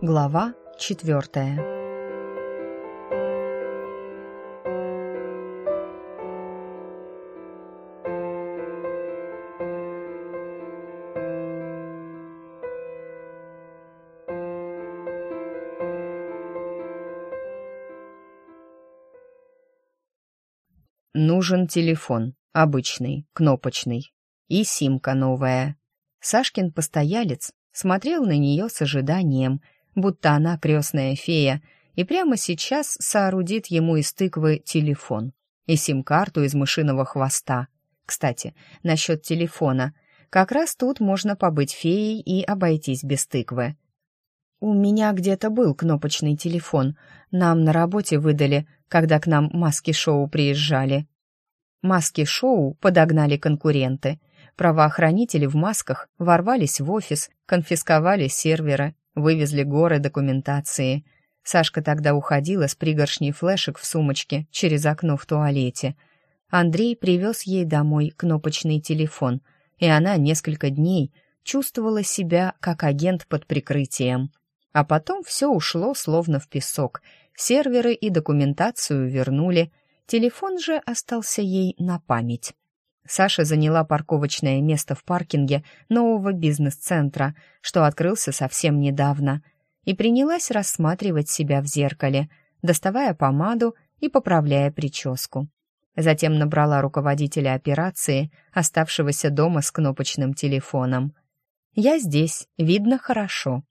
Глава четвертая. Нужен телефон, обычный, кнопочный, и симка новая. Сашкин постоялец смотрел на нее с ожиданием, будто она крестная фея, и прямо сейчас соорудит ему из тыквы телефон и сим-карту из мышиного хвоста. Кстати, насчет телефона. Как раз тут можно побыть феей и обойтись без тыквы. «У меня где-то был кнопочный телефон. Нам на работе выдали, когда к нам маски-шоу приезжали». Маски-шоу подогнали конкуренты. Правоохранители в масках ворвались в офис, конфисковали серверы, вывезли горы документации. Сашка тогда уходила с пригоршней флешек в сумочке через окно в туалете. Андрей привез ей домой кнопочный телефон, и она несколько дней чувствовала себя как агент под прикрытием. А потом все ушло словно в песок. Серверы и документацию вернули, телефон же остался ей на память. Саша заняла парковочное место в паркинге нового бизнес-центра, что открылся совсем недавно, и принялась рассматривать себя в зеркале, доставая помаду и поправляя прическу. Затем набрала руководителя операции, оставшегося дома с кнопочным телефоном. «Я здесь, видно хорошо».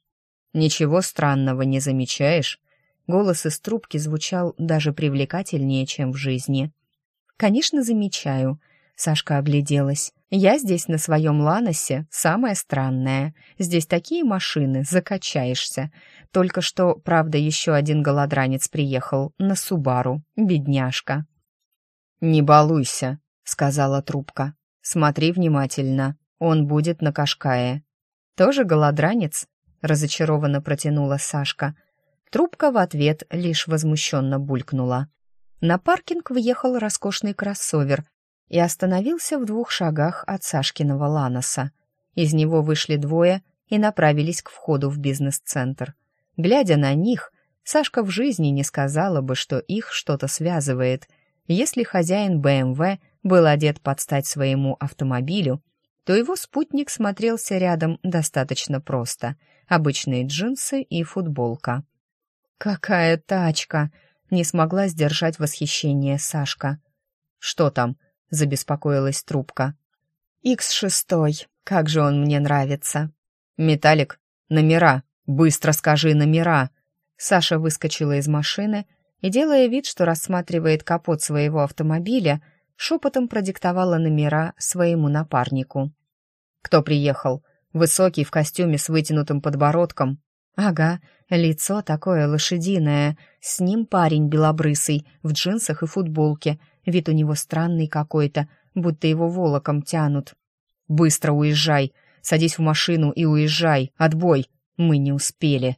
«Ничего странного не замечаешь?» Голос из трубки звучал даже привлекательнее, чем в жизни. «Конечно, замечаю», Сашка огляделась. «Я здесь на своем Ланосе самое странное. Здесь такие машины, закачаешься. Только что, правда, еще один голодранец приехал на Субару, бедняжка». «Не балуйся», — сказала трубка. «Смотри внимательно, он будет на Кашкае». «Тоже голодранец?» — разочарованно протянула Сашка. Трубка в ответ лишь возмущенно булькнула. На паркинг въехал роскошный кроссовер и остановился в двух шагах от Сашкиного Ланоса. Из него вышли двое и направились к входу в бизнес-центр. Глядя на них, Сашка в жизни не сказала бы, что их что-то связывает. Если хозяин БМВ был одет под стать своему автомобилю, то его спутник смотрелся рядом достаточно просто. Обычные джинсы и футболка. «Какая тачка!» — не смогла сдержать восхищение Сашка. «Что там?» — забеспокоилась трубка. «Икс шестой, как же он мне нравится!» «Металлик, номера, быстро скажи номера!» Саша выскочила из машины и, делая вид, что рассматривает капот своего автомобиля, шепотом продиктовала номера своему напарнику. «Кто приехал? Высокий, в костюме с вытянутым подбородком?» «Ага, лицо такое лошадиное. С ним парень белобрысый, в джинсах и футболке, Вид у него странный какой-то, будто его волоком тянут. «Быстро уезжай! Садись в машину и уезжай! Отбой! Мы не успели!»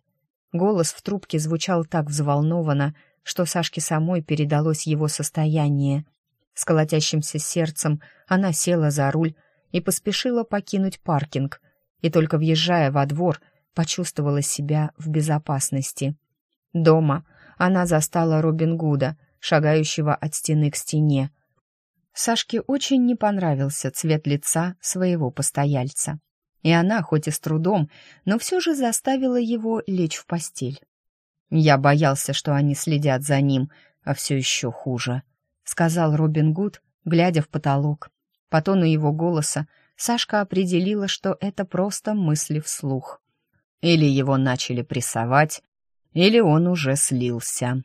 Голос в трубке звучал так взволнованно, что Сашке самой передалось его состояние. С колотящимся сердцем она села за руль и поспешила покинуть паркинг, и только въезжая во двор, почувствовала себя в безопасности. Дома она застала Робин Гуда — шагающего от стены к стене. Сашке очень не понравился цвет лица своего постояльца. И она, хоть и с трудом, но все же заставила его лечь в постель. «Я боялся, что они следят за ним, а все еще хуже», — сказал Робин Гуд, глядя в потолок. По тону его голоса Сашка определила, что это просто мысли вслух. Или его начали прессовать, или он уже слился.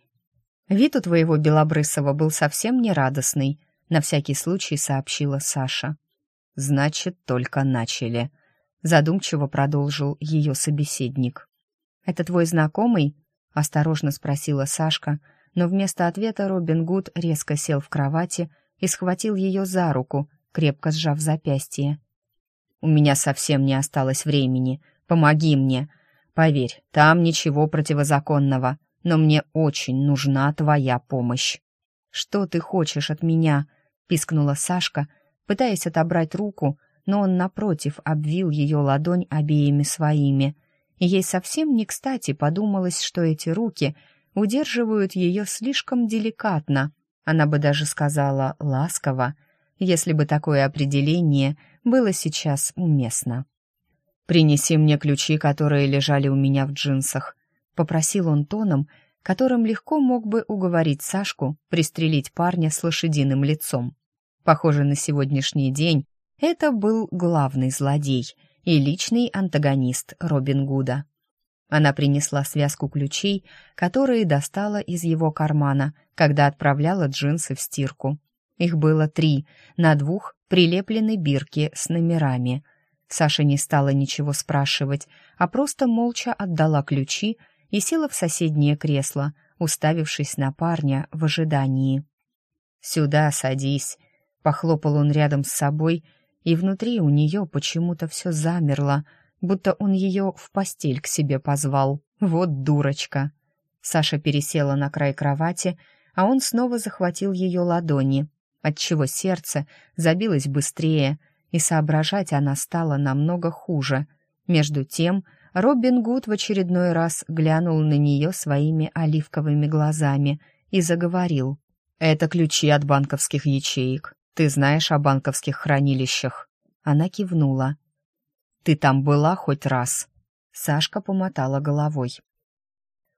«Вид у твоего Белобрысова был совсем нерадостный», — на всякий случай сообщила Саша. «Значит, только начали», — задумчиво продолжил ее собеседник. «Это твой знакомый?» — осторожно спросила Сашка, но вместо ответа Робин Гуд резко сел в кровати и схватил ее за руку, крепко сжав запястье. «У меня совсем не осталось времени. Помоги мне. Поверь, там ничего противозаконного но мне очень нужна твоя помощь». «Что ты хочешь от меня?» — пискнула Сашка, пытаясь отобрать руку, но он, напротив, обвил ее ладонь обеими своими. Ей совсем не кстати подумалось, что эти руки удерживают ее слишком деликатно, она бы даже сказала ласково, если бы такое определение было сейчас уместно. «Принеси мне ключи, которые лежали у меня в джинсах», — попросил он тоном, которым легко мог бы уговорить Сашку пристрелить парня с лошадиным лицом. Похоже, на сегодняшний день это был главный злодей и личный антагонист Робин Гуда. Она принесла связку ключей, которые достала из его кармана, когда отправляла джинсы в стирку. Их было три, на двух прилеплены бирки с номерами. Саша не стала ничего спрашивать, а просто молча отдала ключи и села в соседнее кресло, уставившись на парня в ожидании. «Сюда садись», — похлопал он рядом с собой, и внутри у нее почему-то все замерло, будто он ее в постель к себе позвал. Вот дурочка. Саша пересела на край кровати, а он снова захватил ее ладони, отчего сердце забилось быстрее, и соображать она стала намного хуже. Между тем Робин Гуд в очередной раз глянул на нее своими оливковыми глазами и заговорил. «Это ключи от банковских ячеек. Ты знаешь о банковских хранилищах?» Она кивнула. «Ты там была хоть раз?» Сашка помотала головой.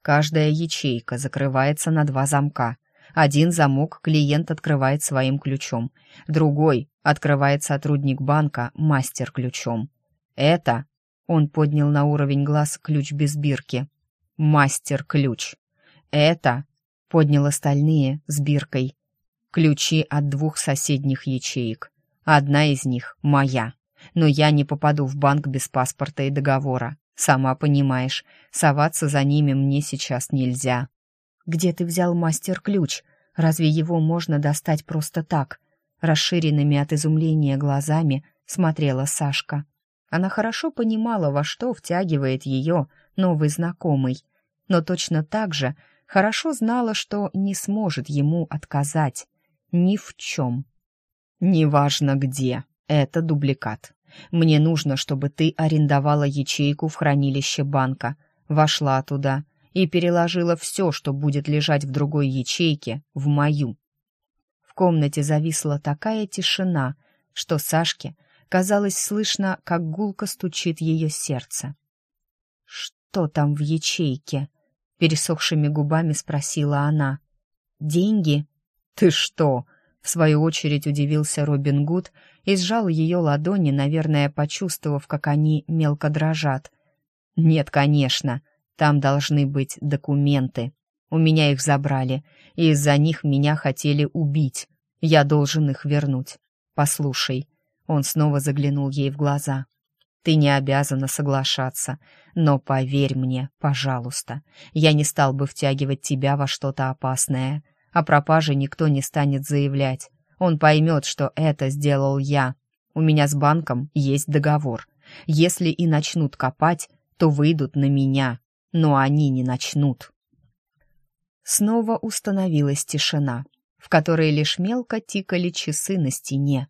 «Каждая ячейка закрывается на два замка. Один замок клиент открывает своим ключом, другой открывает сотрудник банка мастер-ключом. Это он поднял на уровень глаз ключ без бирки. Мастер-ключ. Это поднял остальные с биркой. Ключи от двух соседних ячеек. Одна из них моя. Но я не попаду в банк без паспорта и договора. Сама понимаешь, соваться за ними мне сейчас нельзя. Где ты взял мастер-ключ? Разве его можно достать просто так? Расширенными от изумления глазами смотрела Сашка. Она хорошо понимала, во что втягивает ее новый знакомый, но точно так же хорошо знала, что не сможет ему отказать. Ни в чем. «Неважно где, это дубликат. Мне нужно, чтобы ты арендовала ячейку в хранилище банка, вошла туда и переложила все, что будет лежать в другой ячейке, в мою». В комнате зависла такая тишина, что Сашке Казалось, слышно, как гулко стучит ее сердце. «Что там в ячейке?» — пересохшими губами спросила она. «Деньги?» «Ты что?» — в свою очередь удивился Робин Гуд и сжал ее ладони, наверное, почувствовав, как они мелко дрожат. «Нет, конечно, там должны быть документы. У меня их забрали, и из-за них меня хотели убить. Я должен их вернуть. Послушай, он снова заглянул ей в глаза. «Ты не обязана соглашаться, но поверь мне, пожалуйста, я не стал бы втягивать тебя во что-то опасное. О пропаже никто не станет заявлять. Он поймет, что это сделал я. У меня с банком есть договор. Если и начнут копать, то выйдут на меня, но они не начнут». Снова установилась тишина, в которой лишь мелко тикали часы на стене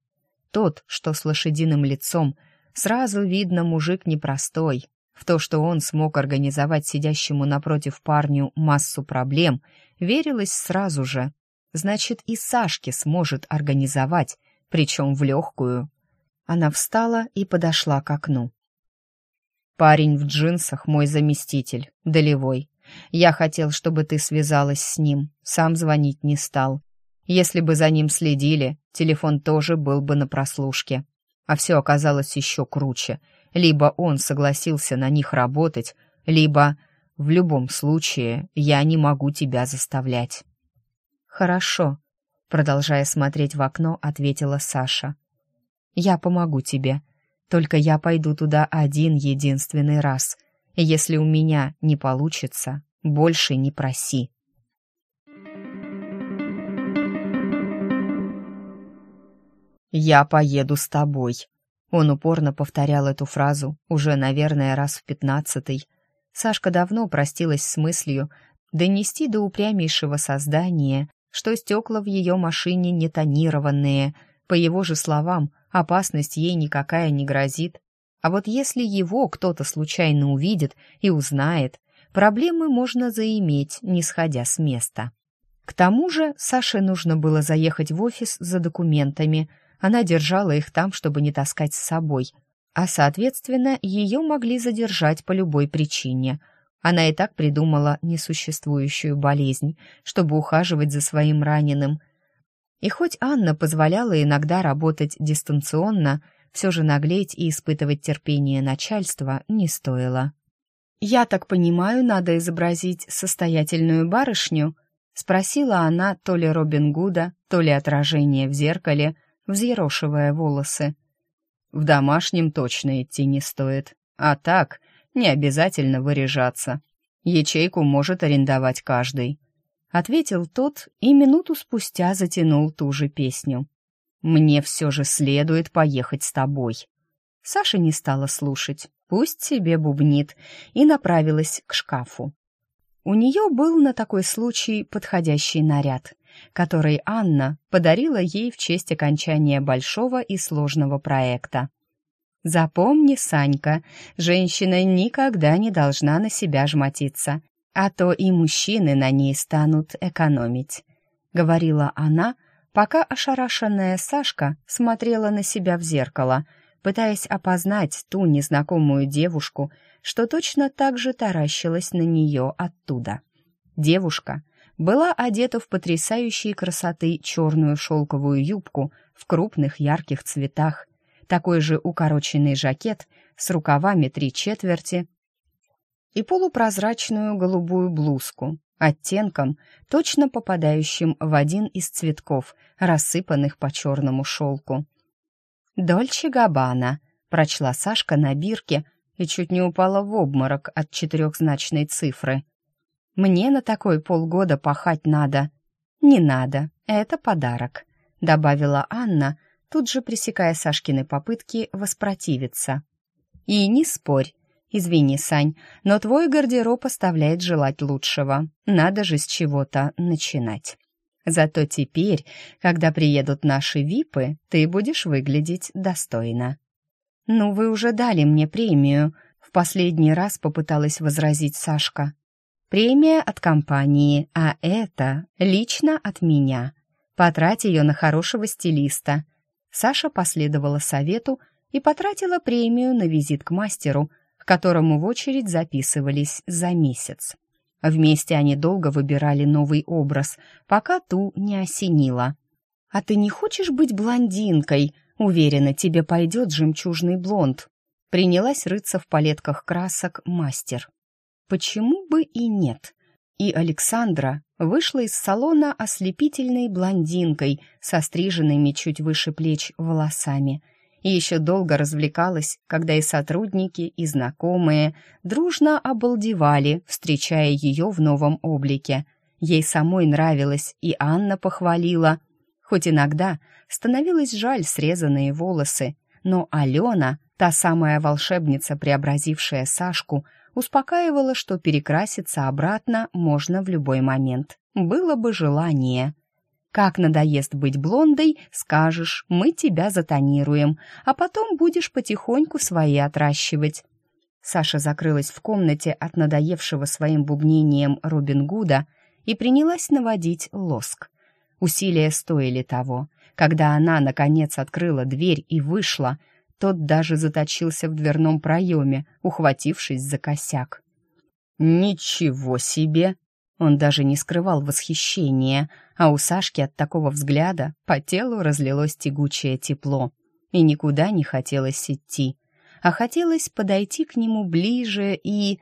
тот, что с лошадиным лицом. Сразу видно, мужик непростой. В то, что он смог организовать сидящему напротив парню массу проблем, верилось сразу же. Значит, и Сашке сможет организовать, причем в легкую. Она встала и подошла к окну. «Парень в джинсах мой заместитель, долевой. Я хотел, чтобы ты связалась с ним, сам звонить не стал. Если бы за ним следили, телефон тоже был бы на прослушке. А все оказалось еще круче. Либо он согласился на них работать, либо... В любом случае, я не могу тебя заставлять. Хорошо, продолжая смотреть в окно, ответила Саша. Я помогу тебе. Только я пойду туда один единственный раз. Если у меня не получится, больше не проси. «Я поеду с тобой». Он упорно повторял эту фразу, уже, наверное, раз в пятнадцатый. Сашка давно простилась с мыслью донести до упрямейшего создания, что стекла в ее машине не тонированные. По его же словам, опасность ей никакая не грозит. А вот если его кто-то случайно увидит и узнает, проблемы можно заиметь, не сходя с места. К тому же Саше нужно было заехать в офис за документами. Она держала их там, чтобы не таскать с собой. А, соответственно, ее могли задержать по любой причине. Она и так придумала несуществующую болезнь, чтобы ухаживать за своим раненым. И хоть Анна позволяла иногда работать дистанционно, все же наглеть и испытывать терпение начальства не стоило. «Я так понимаю, надо изобразить состоятельную барышню?» — спросила она то ли Робин Гуда, то ли отражение в зеркале, взъерошивая волосы. «В домашнем точно идти не стоит, а так не обязательно выряжаться. Ячейку может арендовать каждый», — ответил тот и минуту спустя затянул ту же песню. Мне все же следует поехать с тобой». Саша не стала слушать, пусть себе бубнит, и направилась к шкафу. У нее был на такой случай подходящий наряд, который Анна подарила ей в честь окончания большого и сложного проекта. «Запомни, Санька, женщина никогда не должна на себя жмотиться, а то и мужчины на ней станут экономить», — говорила она, — пока ошарашенная Сашка смотрела на себя в зеркало, пытаясь опознать ту незнакомую девушку, что точно так же таращилась на нее оттуда. Девушка была одета в потрясающей красоты черную шелковую юбку в крупных ярких цветах, такой же укороченный жакет с рукавами три четверти и полупрозрачную голубую блузку, оттенком, точно попадающим в один из цветков, рассыпанных по черному шелку. «Дольче Габбана», — прочла Сашка на бирке и чуть не упала в обморок от четырехзначной цифры. «Мне на такой полгода пахать надо». «Не надо, это подарок», — добавила Анна, тут же пресекая Сашкины попытки воспротивиться. «И не спорь, Извини, Сань, но твой гардероб оставляет желать лучшего. Надо же с чего-то начинать. Зато теперь, когда приедут наши випы, ты будешь выглядеть достойно. Ну, вы уже дали мне премию, в последний раз попыталась возразить Сашка. Премия от компании, а это лично от меня. Потрать ее на хорошего стилиста. Саша последовала совету и потратила премию на визит к мастеру, которому в очередь записывались за месяц. Вместе они долго выбирали новый образ, пока ту не осенило. «А ты не хочешь быть блондинкой? Уверена, тебе пойдет жемчужный блонд». Принялась рыться в палетках красок мастер. Почему бы и нет? И Александра вышла из салона ослепительной блондинкой со стриженными чуть выше плеч волосами – и еще долго развлекалась, когда и сотрудники, и знакомые дружно обалдевали, встречая ее в новом облике. Ей самой нравилось, и Анна похвалила. Хоть иногда становилось жаль срезанные волосы, но Алена, та самая волшебница, преобразившая Сашку, успокаивала, что перекраситься обратно можно в любой момент. Было бы желание. Как надоест быть блондой, скажешь, мы тебя затонируем, а потом будешь потихоньку свои отращивать. Саша закрылась в комнате от надоевшего своим бубнением Робин Гуда и принялась наводить лоск. Усилия стоили того. Когда она, наконец, открыла дверь и вышла, тот даже заточился в дверном проеме, ухватившись за косяк. «Ничего себе!» Он даже не скрывал восхищения, а у Сашки от такого взгляда по телу разлилось тягучее тепло, и никуда не хотелось идти, а хотелось подойти к нему ближе и...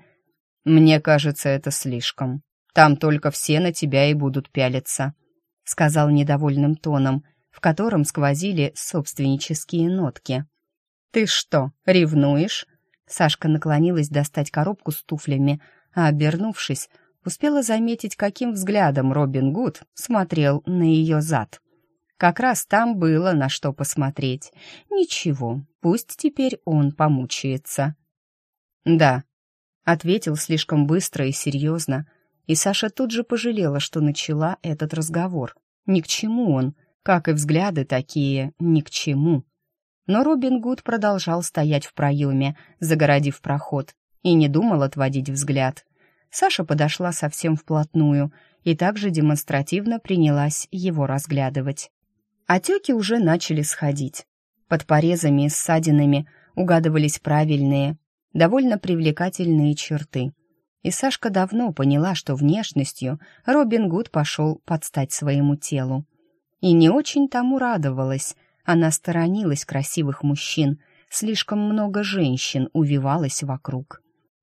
«Мне кажется, это слишком. Там только все на тебя и будут пялиться», — сказал недовольным тоном, в котором сквозили собственнические нотки. «Ты что, ревнуешь?» Сашка наклонилась достать коробку с туфлями, а, обернувшись, успела заметить, каким взглядом Робин Гуд смотрел на ее зад. Как раз там было на что посмотреть. Ничего, пусть теперь он помучается. «Да», — ответил слишком быстро и серьезно, и Саша тут же пожалела, что начала этот разговор. Ни к чему он, как и взгляды такие, ни к чему. но Робин Гуд продолжал стоять в проеме, загородив проход, и не думал отводить взгляд. Саша подошла совсем вплотную и также демонстративно принялась его разглядывать. Отеки уже начали сходить. Под порезами и ссадинами угадывались правильные, довольно привлекательные черты. И Сашка давно поняла, что внешностью Робин Гуд пошел подстать своему телу. И не очень тому радовалась. Она сторонилась красивых мужчин, слишком много женщин увивалось вокруг.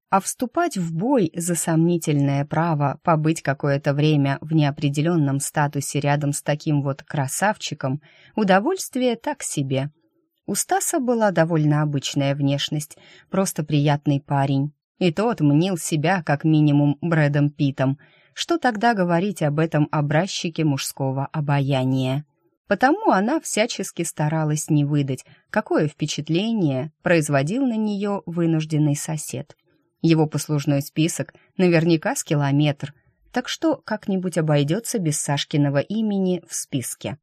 А вступать в бой за сомнительное право побыть какое-то время в неопределенном статусе рядом с таким вот красавчиком удовольствие так себе — у Стаса была довольно обычная внешность, просто приятный парень. И тот мнил себя как минимум Брэдом Питом. Что тогда говорить об этом образчике мужского обаяния? Потому она всячески старалась не выдать, какое впечатление производил на нее вынужденный сосед. Его послужной список наверняка с километр, так что как-нибудь обойдется без Сашкиного имени в списке.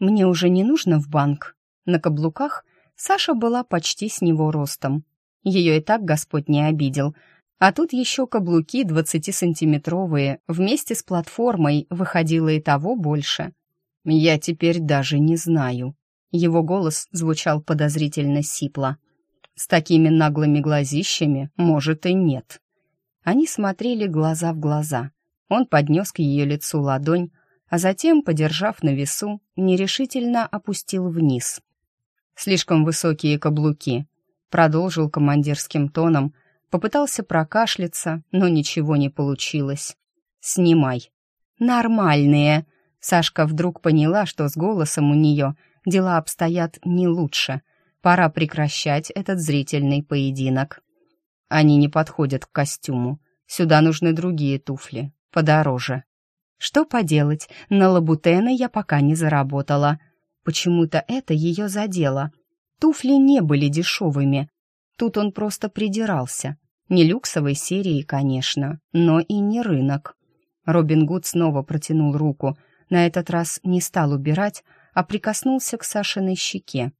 «Мне уже не нужно в банк», на каблуках Саша была почти с него ростом. Ее и так Господь не обидел. А тут еще каблуки двадцатисантиметровые, вместе с платформой выходило и того больше. «Я теперь даже не знаю». Его голос звучал подозрительно сипло. «С такими наглыми глазищами, может, и нет». Они смотрели глаза в глаза. Он поднес к ее лицу ладонь, а затем, подержав на весу, нерешительно опустил вниз. Слишком высокие каблуки. Продолжил командирским тоном, попытался прокашляться, но ничего не получилось. «Снимай». «Нормальные». Сашка вдруг поняла, что с голосом у нее дела обстоят не лучше. Пора прекращать этот зрительный поединок. Они не подходят к костюму. Сюда нужны другие туфли, подороже. Что поделать, на лабутены я пока не заработала. Почему-то это ее задело. Туфли не были дешевыми. Тут он просто придирался. Не люксовой серии, конечно, но и не рынок. Робин Гуд снова протянул руку. На этот раз не стал убирать, а прикоснулся к Сашиной щеке.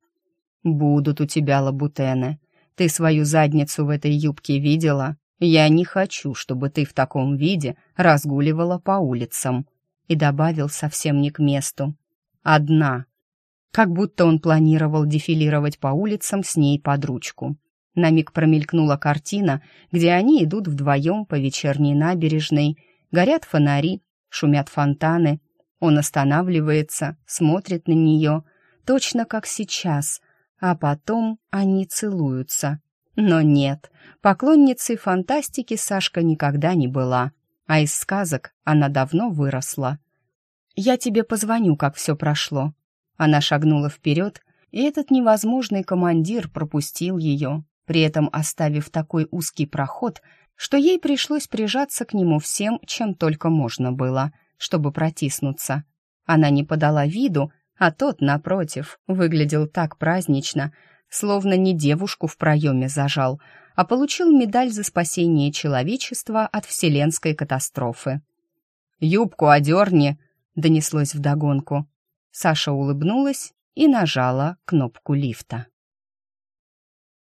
«Будут у тебя лабутены. Ты свою задницу в этой юбке видела? Я не хочу, чтобы ты в таком виде разгуливала по улицам». И добавил совсем не к месту. «Одна, как будто он планировал дефилировать по улицам с ней под ручку. На миг промелькнула картина, где они идут вдвоем по вечерней набережной, горят фонари, шумят фонтаны. Он останавливается, смотрит на нее, точно как сейчас, а потом они целуются. Но нет, поклонницей фантастики Сашка никогда не была, а из сказок она давно выросла. «Я тебе позвоню, как все прошло», она шагнула вперед, и этот невозможный командир пропустил ее, при этом оставив такой узкий проход, что ей пришлось прижаться к нему всем, чем только можно было, чтобы протиснуться. Она не подала виду, а тот, напротив, выглядел так празднично, словно не девушку в проеме зажал, а получил медаль за спасение человечества от вселенской катастрофы. «Юбку одерни!» — донеслось вдогонку. Саша улыбнулась и нажала кнопку лифта.